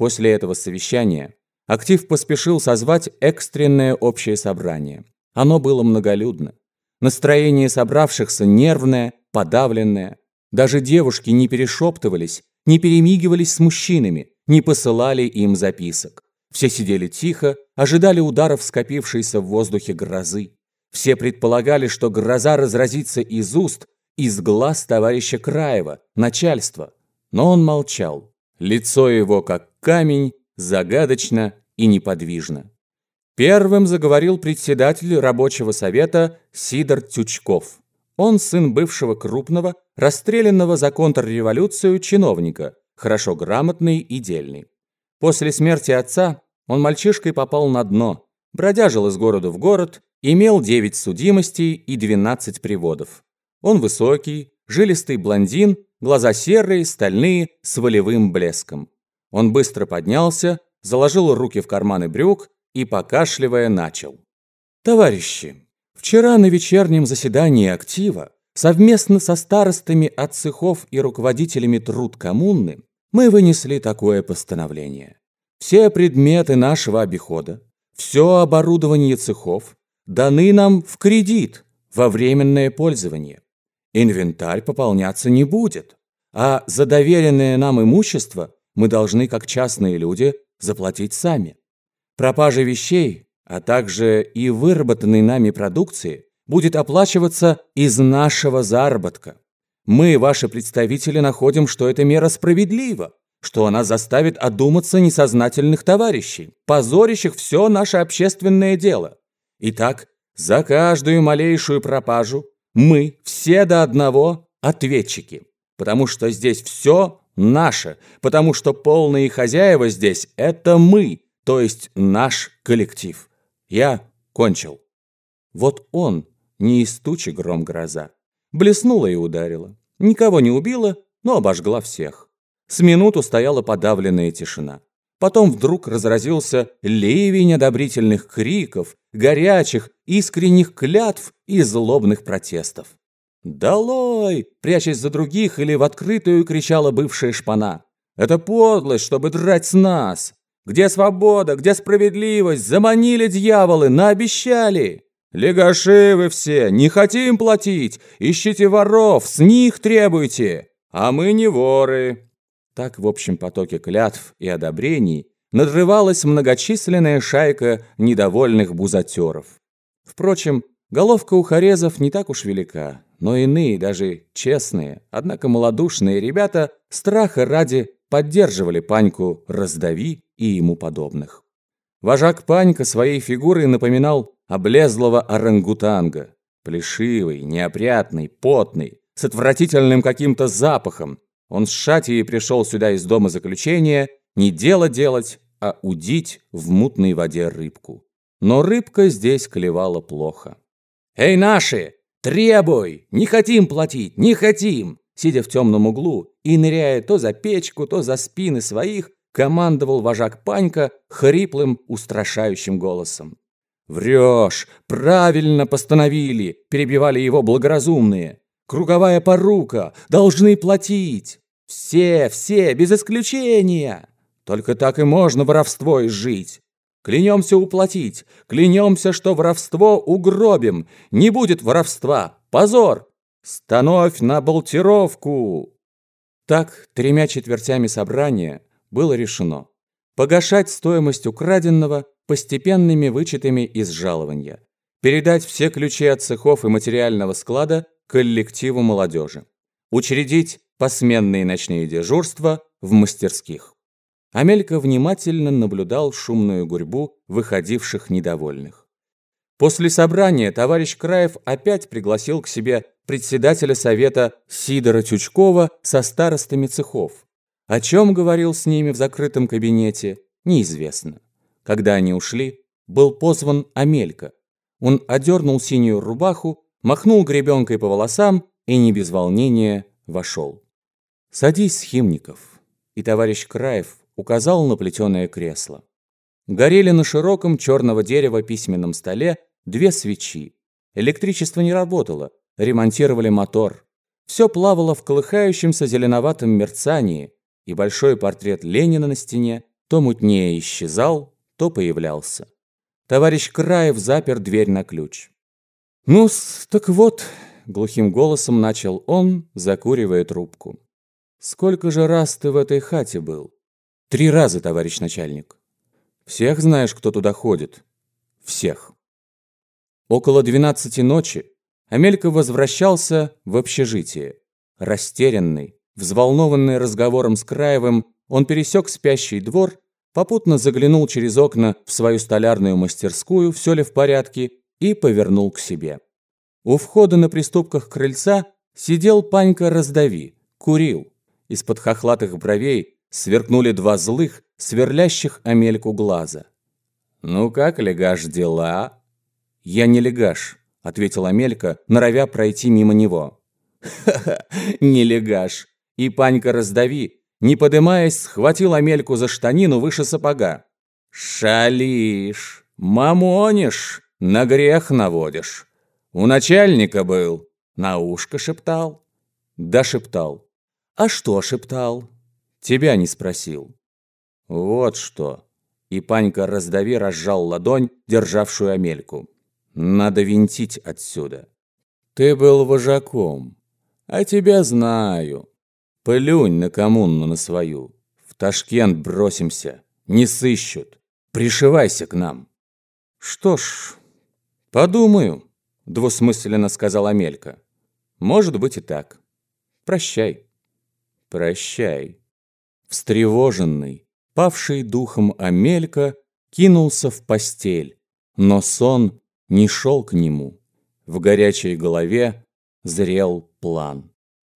После этого совещания актив поспешил созвать экстренное общее собрание. Оно было многолюдно. Настроение собравшихся нервное, подавленное. Даже девушки не перешептывались, не перемигивались с мужчинами, не посылали им записок. Все сидели тихо, ожидали ударов скопившейся в воздухе грозы. Все предполагали, что гроза разразится из уст, из глаз товарища Краева, начальства. Но он молчал. Лицо его, как камень, загадочно и неподвижно. Первым заговорил председатель рабочего совета Сидор Тючков. Он сын бывшего крупного, расстрелянного за контрреволюцию чиновника, хорошо грамотный и дельный. После смерти отца он мальчишкой попал на дно, бродяжил из города в город, имел 9 судимостей и 12 приводов. Он высокий, жилистый блондин, глаза серые, стальные, с волевым блеском. Он быстро поднялся, заложил руки в карманы брюк и, покашливая, начал. «Товарищи, вчера на вечернем заседании актива совместно со старостами от цехов и руководителями труд коммуны мы вынесли такое постановление. Все предметы нашего обихода, все оборудование цехов даны нам в кредит во временное пользование. Инвентарь пополняться не будет, а за доверенное нам имущество мы должны, как частные люди, заплатить сами. Пропажа вещей, а также и выработанной нами продукции будет оплачиваться из нашего заработка. Мы, ваши представители, находим, что эта мера справедлива, что она заставит одуматься несознательных товарищей, позорящих все наше общественное дело. Итак, за каждую малейшую пропажу мы все до одного ответчики, потому что здесь все наше, потому что полные хозяева здесь – это мы, то есть наш коллектив. Я кончил. Вот он, не из тучи гром гроза, блеснула и ударила. Никого не убила, но обожгла всех. С минуту стояла подавленная тишина. Потом вдруг разразился ливень одобрительных криков, горячих, искренних клятв и злобных протестов. «Долой!» – прячась за других или в открытую кричала бывшая шпана. «Это подлость, чтобы драть с нас! Где свобода, где справедливость? Заманили дьяволы, наобещали!» «Легаши вы все, не хотим платить! Ищите воров, с них требуйте! А мы не воры!» Так в общем потоке клятв и одобрений надрывалась многочисленная шайка недовольных бузатеров. Впрочем, головка у хорезов не так уж велика, но иные, даже честные, однако малодушные ребята страха ради поддерживали Паньку «раздави» и ему подобных. Вожак Панька своей фигурой напоминал облезлого орангутанга. Плешивый, неопрятный, потный, с отвратительным каким-то запахом. Он с шатией пришел сюда из дома заключения не дело делать, а удить в мутной воде рыбку. Но рыбка здесь клевала плохо. «Эй, наши! Требуй! Не хотим платить! Не хотим!» Сидя в темном углу и ныряя то за печку, то за спины своих, командовал вожак Панька хриплым, устрашающим голосом. «Врешь! Правильно постановили!» – перебивали его благоразумные. «Круговая порука! Должны платить! Все, все, без исключения! Только так и можно воровство изжить! Клянемся уплатить! Клянемся, что воровство угробим! Не будет воровства! Позор! Становь на болтировку!» Так, тремя четвертями собрания было решено погашать стоимость украденного постепенными вычетами из жалования, передать все ключи от цехов и материального склада коллективу молодежи, учредить посменные ночные дежурства в мастерских. Амелька внимательно наблюдал шумную гурьбу выходивших недовольных. После собрания товарищ Краев опять пригласил к себе председателя совета Сидора Тючкова со старостами цехов. О чем говорил с ними в закрытом кабинете, неизвестно. Когда они ушли, был позван Амелька. Он одернул синюю рубаху, махнул гребенкой по волосам и не без волнения вошел. «Садись, Химников». И товарищ Краев указал на плетеное кресло. Горели на широком черного дерева письменном столе две свечи. Электричество не работало, ремонтировали мотор. Все плавало в колыхающемся зеленоватом мерцании, и большой портрет Ленина на стене то мутнее исчезал, то появлялся. Товарищ Краев запер дверь на ключ. Ну так вот», — глухим голосом начал он, закуривая трубку. «Сколько же раз ты в этой хате был?» «Три раза, товарищ начальник». «Всех знаешь, кто туда ходит?» «Всех». Около двенадцати ночи Амелька возвращался в общежитие. Растерянный, взволнованный разговором с Краевым, он пересек спящий двор, попутно заглянул через окна в свою столярную мастерскую, все ли в порядке, и повернул к себе. У входа на приступках крыльца сидел Панька Раздави, курил. Из-под хохлатых бровей сверкнули два злых, сверлящих Амельку глаза. «Ну как, легаш, дела?» «Я не легаш», — ответил Амелька, норовя пройти мимо него. «Ха-ха, не легаш!» И Панька раздави, не подымаясь, схватил Амельку за штанину выше сапога. «Шалишь, мамонишь, на грех наводишь. У начальника был, на ушко шептал». «Да шептал». «А что шептал?» «Тебя не спросил». «Вот что». И Панька раздави разжал ладонь, державшую Амельку. Надо винтить отсюда. Ты был вожаком, а тебя знаю. Плюнь на коммуну на свою. В Ташкент бросимся, не сыщут. Пришивайся к нам. Что ж, подумаю, двусмысленно сказал Амелька. Может быть и так. Прощай. Прощай. Встревоженный, павший духом Амелька кинулся в постель, но сон не шел к нему. В горячей голове зрел план.